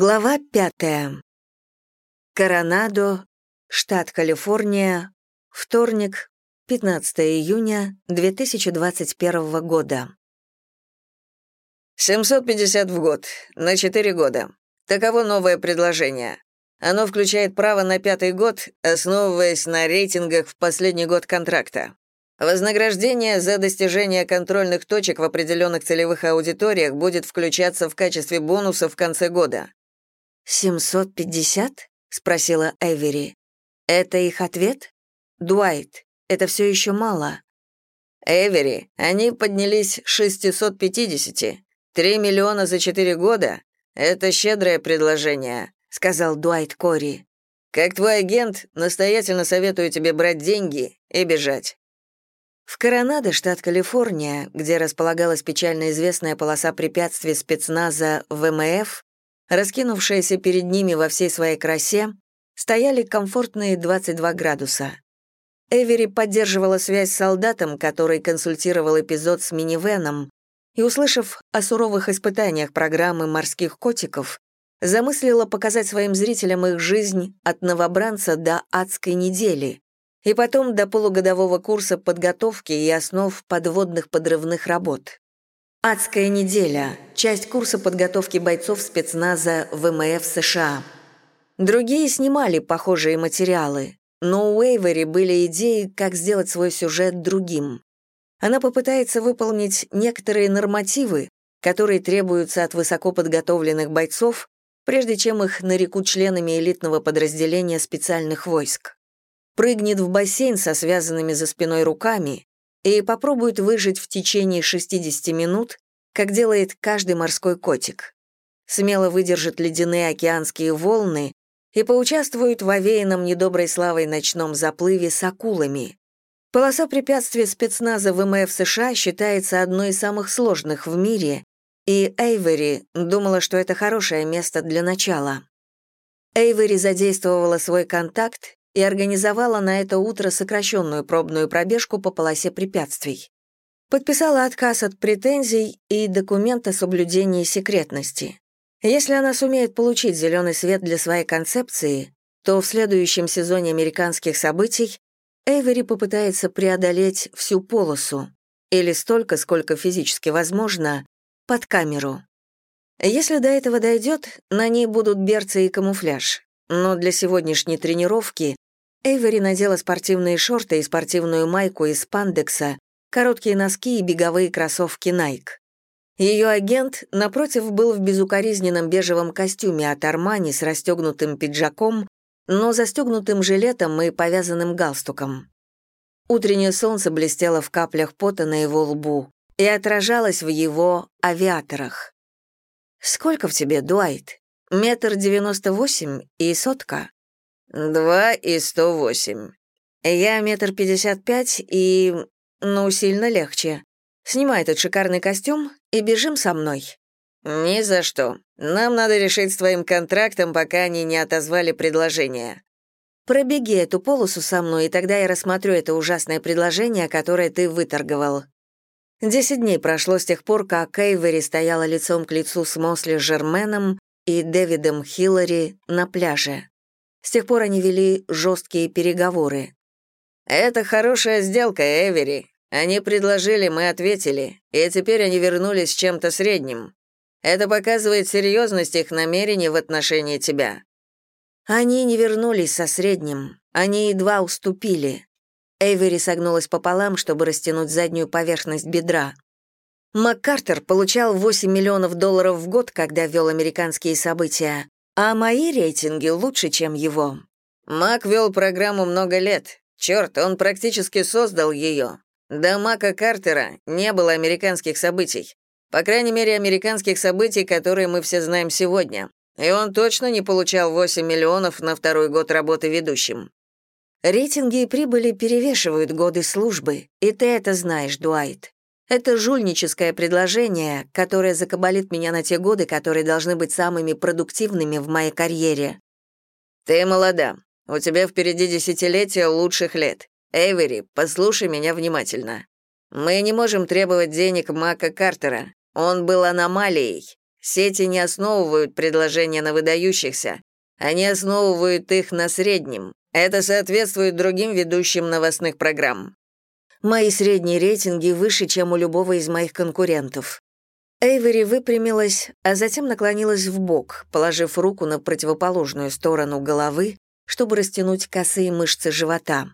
Глава пятая. Коронадо, штат Калифорния, вторник, 15 июня 2021 года. 750 в год, на 4 года. Таково новое предложение. Оно включает право на пятый год, основываясь на рейтингах в последний год контракта. Вознаграждение за достижение контрольных точек в определенных целевых аудиториях будет включаться в качестве бонуса в конце года. «750?» — спросила Эвери. «Это их ответ? Дуайт, это все еще мало». «Эвери, они поднялись 650. Три миллиона за четыре года — это щедрое предложение», — сказал Дуайт Кори. «Как твой агент, настоятельно советую тебе брать деньги и бежать». В Коронадо, штат Калифорния, где располагалась печально известная полоса препятствий спецназа ВМФ, раскинувшаяся перед ними во всей своей красе, стояли комфортные 22 градуса. Эвери поддерживала связь с солдатом, который консультировал эпизод с минивеном, и, услышав о суровых испытаниях программы «Морских котиков», замыслила показать своим зрителям их жизнь от новобранца до адской недели, и потом до полугодового курса подготовки и основ подводных подрывных работ. «Адская неделя» — часть курса подготовки бойцов спецназа ВМФ США. Другие снимали похожие материалы, но у Эйвери были идеи, как сделать свой сюжет другим. Она попытается выполнить некоторые нормативы, которые требуются от высокоподготовленных бойцов, прежде чем их нарекут членами элитного подразделения специальных войск прыгнет в бассейн со связанными за спиной руками и попробует выжить в течение 60 минут, как делает каждый морской котик. Смело выдержит ледяные океанские волны и поучаствует в овеянном недоброй славой ночном заплыве с акулами. Полоса препятствий спецназа ВМФ США считается одной из самых сложных в мире, и Эйвери думала, что это хорошее место для начала. Эйвери задействовала свой контакт и организовала на это утро сокращенную пробную пробежку по полосе препятствий. Подписала отказ от претензий и документ о соблюдении секретности. Если она сумеет получить зеленый свет для своей концепции, то в следующем сезоне американских событий Эйвери попытается преодолеть всю полосу, или столько, сколько физически возможно, под камеру. Если до этого дойдет, на ней будут берцы и камуфляж, но для сегодняшней тренировки Эйвери надела спортивные шорты и спортивную майку из пандекса, короткие носки и беговые кроссовки Nike. Ее агент, напротив, был в безукоризненном бежевом костюме от Армани с расстегнутым пиджаком, но застегнутым жилетом и повязанным галстуком. Утреннее солнце блестело в каплях пота на его лбу и отражалось в его авиаторах. «Сколько в тебе, Дуайт? Метр девяносто восемь и сотка?» «Два и сто восемь». «Я метр пятьдесят пять и... ну, сильно легче. Снимай этот шикарный костюм и бежим со мной». «Ни за что. Нам надо решить с твоим контрактом, пока они не отозвали предложение». «Пробеги эту полосу со мной, и тогда я рассмотрю это ужасное предложение, которое ты выторговал». Десять дней прошло с тех пор, как Эйвери стояла лицом к лицу с Мосли Жерменом и Дэвидом Хиллари на пляже. С тех пор они вели жесткие переговоры. «Это хорошая сделка, Эвери. Они предложили, мы ответили, и теперь они вернулись с чем-то средним. Это показывает серьезность их намерений в отношении тебя». Они не вернулись со средним, они едва уступили. Эйвери согнулась пополам, чтобы растянуть заднюю поверхность бедра. МакКартер получал 8 миллионов долларов в год, когда вел американские события, а мои рейтинги лучше, чем его. Мак вел программу много лет. Черт, он практически создал ее. До Мака Картера не было американских событий. По крайней мере, американских событий, которые мы все знаем сегодня. И он точно не получал 8 миллионов на второй год работы ведущим. Рейтинги и прибыли перевешивают годы службы, и ты это знаешь, Дуайт. Это жульническое предложение, которое закабалит меня на те годы, которые должны быть самыми продуктивными в моей карьере. Ты молода. У тебя впереди десятилетия лучших лет. Эйвери, послушай меня внимательно. Мы не можем требовать денег Мака Картера. Он был аномалией. Сети не основывают предложения на выдающихся, они основывают их на среднем. Это соответствует другим ведущим новостных программ. Мои средние рейтинги выше, чем у любого из моих конкурентов. Эйвери выпрямилась, а затем наклонилась в бок, положив руку на противоположную сторону головы, чтобы растянуть косые мышцы живота.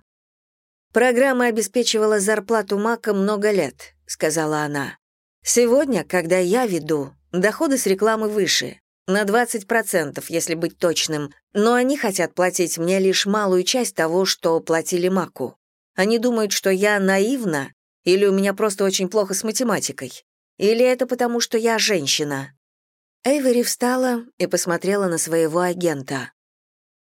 «Программа обеспечивала зарплату Мака много лет», — сказала она. «Сегодня, когда я веду, доходы с рекламы выше, на 20%, если быть точным, но они хотят платить мне лишь малую часть того, что платили Маку. Они думают, что я наивна, или у меня просто очень плохо с математикой. Или это потому, что я женщина?» Эйвери встала и посмотрела на своего агента.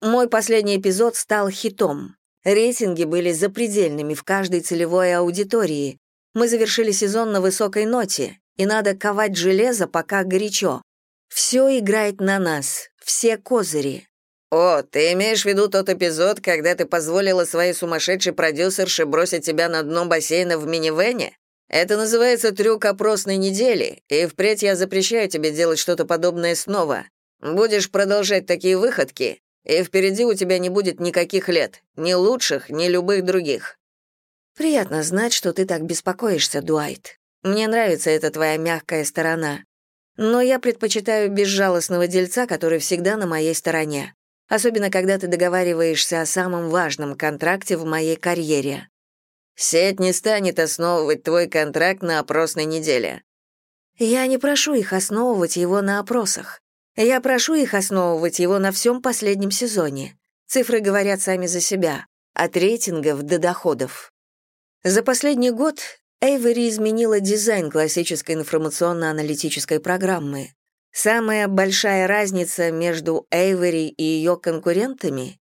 «Мой последний эпизод стал хитом. Рейтинги были запредельными в каждой целевой аудитории. Мы завершили сезон на высокой ноте, и надо ковать железо, пока горячо. Все играет на нас, все козыри». «О, ты имеешь в виду тот эпизод, когда ты позволила своей сумасшедшей продюсерше бросить тебя на дно бассейна в минивэне?» Это называется трюк опросной недели, и впредь я запрещаю тебе делать что-то подобное снова. Будешь продолжать такие выходки, и впереди у тебя не будет никаких лет, ни лучших, ни любых других». «Приятно знать, что ты так беспокоишься, Дуайт. Мне нравится эта твоя мягкая сторона. Но я предпочитаю безжалостного дельца, который всегда на моей стороне. Особенно, когда ты договариваешься о самом важном контракте в моей карьере. Сеть не станет основывать твой контракт на опросной неделе. Я не прошу их основывать его на опросах. Я прошу их основывать его на всем последнем сезоне. Цифры говорят сами за себя. От рейтингов до доходов. За последний год Эйвери изменила дизайн классической информационно-аналитической программы. Самая большая разница между Эйвери и ее конкурентами —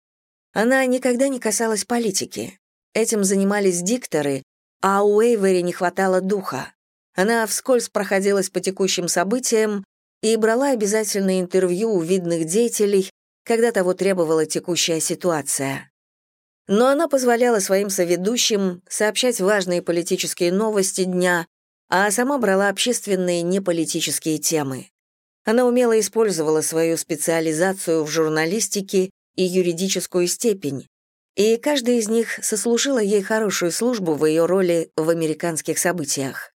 она никогда не касалась политики. Этим занимались дикторы, а у Эйвери не хватало духа. Она вскользь проходилась по текущим событиям и брала обязательные интервью у видных деятелей, когда того требовала текущая ситуация. Но она позволяла своим соведущим сообщать важные политические новости дня, а сама брала общественные неполитические темы. Она умело использовала свою специализацию в журналистике и юридическую степень, и каждая из них сослужила ей хорошую службу в ее роли в американских событиях.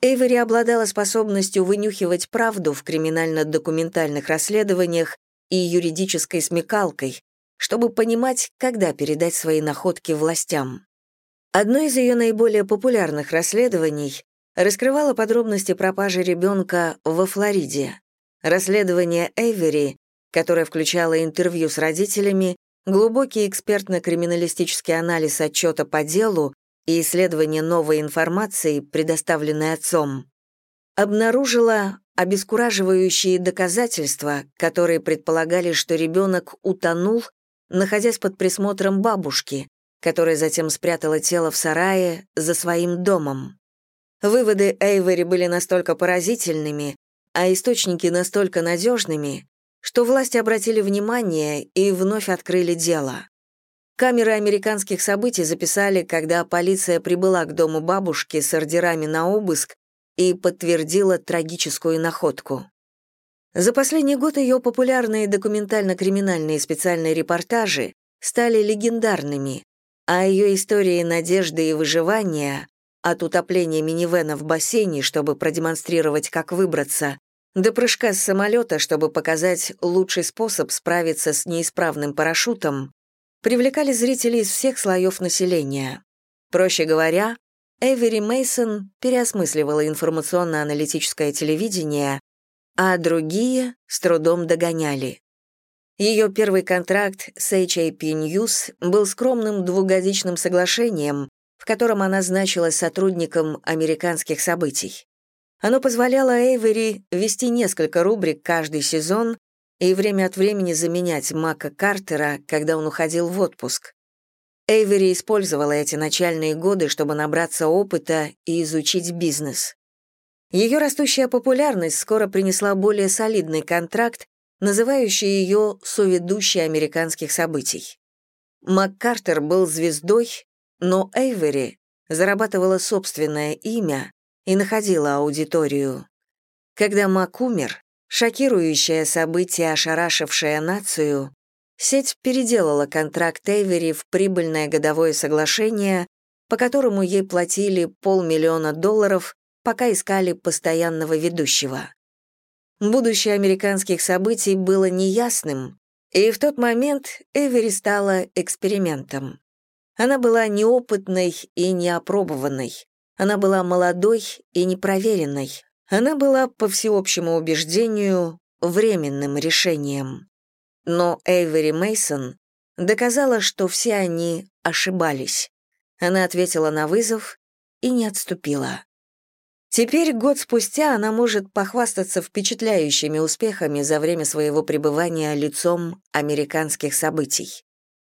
Эйвери обладала способностью вынюхивать правду в криминально-документальных расследованиях и юридической смекалкой, чтобы понимать, когда передать свои находки властям. Одно из ее наиболее популярных расследований раскрывало подробности пропажи ребенка во Флориде. Расследование Эйвери, которое включало интервью с родителями, Глубокий экспертно-криминалистический анализ отчета по делу и исследование новой информации, предоставленной отцом, обнаружила обескураживающие доказательства, которые предполагали, что ребенок утонул, находясь под присмотром бабушки, которая затем спрятала тело в сарае за своим домом. Выводы Эйвери были настолько поразительными, а источники настолько надежными, что власти обратили внимание и вновь открыли дело. Камеры американских событий записали, когда полиция прибыла к дому бабушки с ордерами на обыск и подтвердила трагическую находку. За последний год ее популярные документально-криминальные специальные репортажи стали легендарными, а ее истории надежды и выживания от утопления минивэна в бассейне, чтобы продемонстрировать, как выбраться, до прыжка с самолета, чтобы показать лучший способ справиться с неисправным парашютом, привлекали зрителей из всех слоев населения. Проще говоря, Эвери Мейсон переосмысливала информационно-аналитическое телевидение, а другие с трудом догоняли. Ее первый контракт с HAP News был скромным двухгодичным соглашением, котором она значилась сотрудником американских событий. Оно позволяло Эйвери вести несколько рубрик каждый сезон и время от времени заменять Мака Картера, когда он уходил в отпуск. Эйвери использовала эти начальные годы, чтобы набраться опыта и изучить бизнес. Ее растущая популярность скоро принесла более солидный контракт, называющий ее соведущей американских событий. МакКартер был звездой, но Эйвери зарабатывала собственное имя и находила аудиторию. Когда Мак умер, шокирующее событие, ошарашившее нацию, сеть переделала контракт Эйвери в прибыльное годовое соглашение, по которому ей платили полмиллиона долларов, пока искали постоянного ведущего. Будущее американских событий было неясным, и в тот момент Эвери стала экспериментом. Она была неопытной и неопробованной. Она была молодой и непроверенной. Она была, по всеобщему убеждению, временным решением. Но Эйвери Мейсон доказала, что все они ошибались. Она ответила на вызов и не отступила. Теперь, год спустя, она может похвастаться впечатляющими успехами за время своего пребывания лицом американских событий.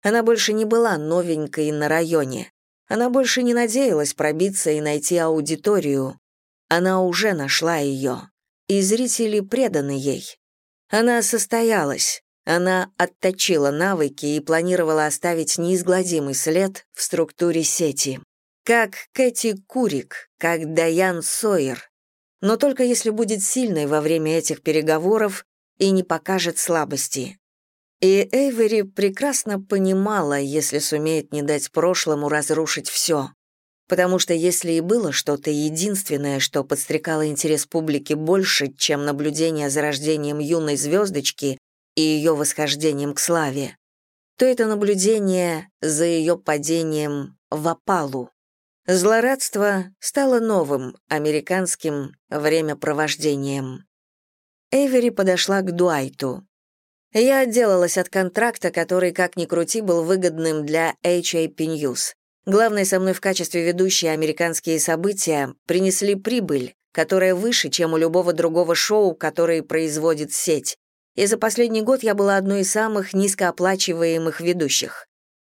Она больше не была новенькой на районе. Она больше не надеялась пробиться и найти аудиторию. Она уже нашла ее. И зрители преданы ей. Она состоялась. Она отточила навыки и планировала оставить неизгладимый след в структуре сети. Как Кэти Курик, как Даян Сойер. Но только если будет сильной во время этих переговоров и не покажет слабости. И Эйвери прекрасно понимала, если сумеет не дать прошлому разрушить все. Потому что если и было что-то единственное, что подстрекало интерес публики больше, чем наблюдение за рождением юной звездочки и ее восхождением к славе, то это наблюдение за ее падением в опалу. Злорадство стало новым американским времяпровождением. Эйвери подошла к Дуайту. Я отделалась от контракта, который, как ни крути, был выгодным для HAP News. Главное, со мной в качестве ведущей американские события принесли прибыль, которая выше, чем у любого другого шоу, которое производит сеть. И за последний год я была одной из самых низкооплачиваемых ведущих.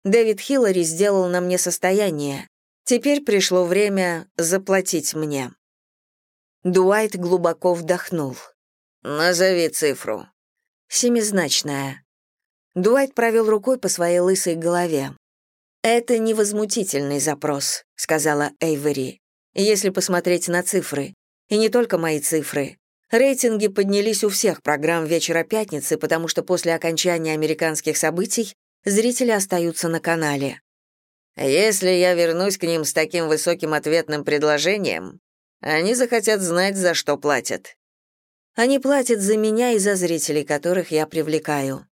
Дэвид Хиллари сделал на мне состояние, Теперь пришло время заплатить мне. Дуайт глубоко вдохнул. «Назови цифру». «Семизначная». Дуайт провел рукой по своей лысой голове. «Это невозмутительный запрос», — сказала Эйвери, «если посмотреть на цифры. И не только мои цифры. Рейтинги поднялись у всех программ «Вечера пятницы», потому что после окончания американских событий зрители остаются на канале. Если я вернусь к ним с таким высоким ответным предложением, они захотят знать, за что платят. Они платят за меня и за зрителей, которых я привлекаю.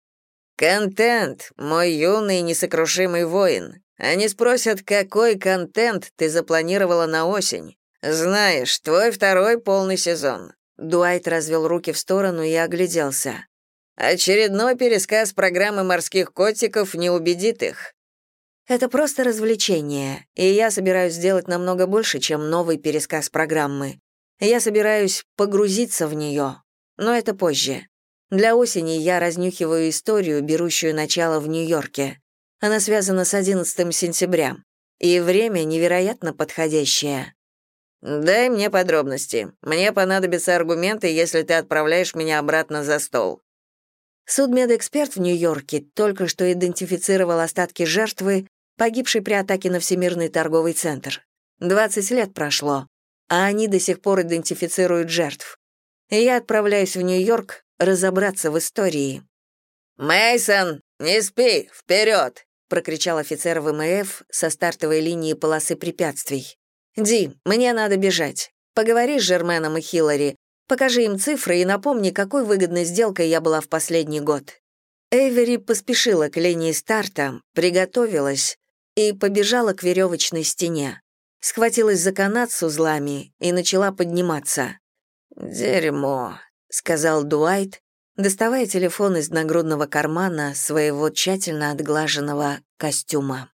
Контент, мой юный несокрушимый воин. Они спросят, какой контент ты запланировала на осень. Знаешь, твой второй полный сезон. Дуайт развел руки в сторону и огляделся. Очередной пересказ программы морских котиков не убедит их. Это просто развлечение, и я собираюсь сделать намного больше, чем новый пересказ программы. Я собираюсь погрузиться в нее, но это позже. Для осени я разнюхиваю историю, берущую начало в Нью-Йорке. Она связана с 11 сентября, и время невероятно подходящее. «Дай мне подробности. Мне понадобятся аргументы, если ты отправляешь меня обратно за стол». Судмедэксперт в Нью-Йорке только что идентифицировал остатки жертвы погибший при атаке на Всемирный торговый центр. 20 лет прошло, а они до сих пор идентифицируют жертв. И я отправляюсь в Нью-Йорк разобраться в истории. Мейсон, не спи, вперед! прокричал офицер ВМФ со стартовой линии полосы препятствий. «Ди, мне надо бежать. Поговори с Жерменом и Хиллари, покажи им цифры и напомни, какой выгодной сделкой я была в последний год». Эйвери поспешила к линии старта, приготовилась, и побежала к веревочной стене. Схватилась за канат с узлами и начала подниматься. «Дерьмо», — сказал Дуайт, доставая телефон из нагрудного кармана своего тщательно отглаженного костюма.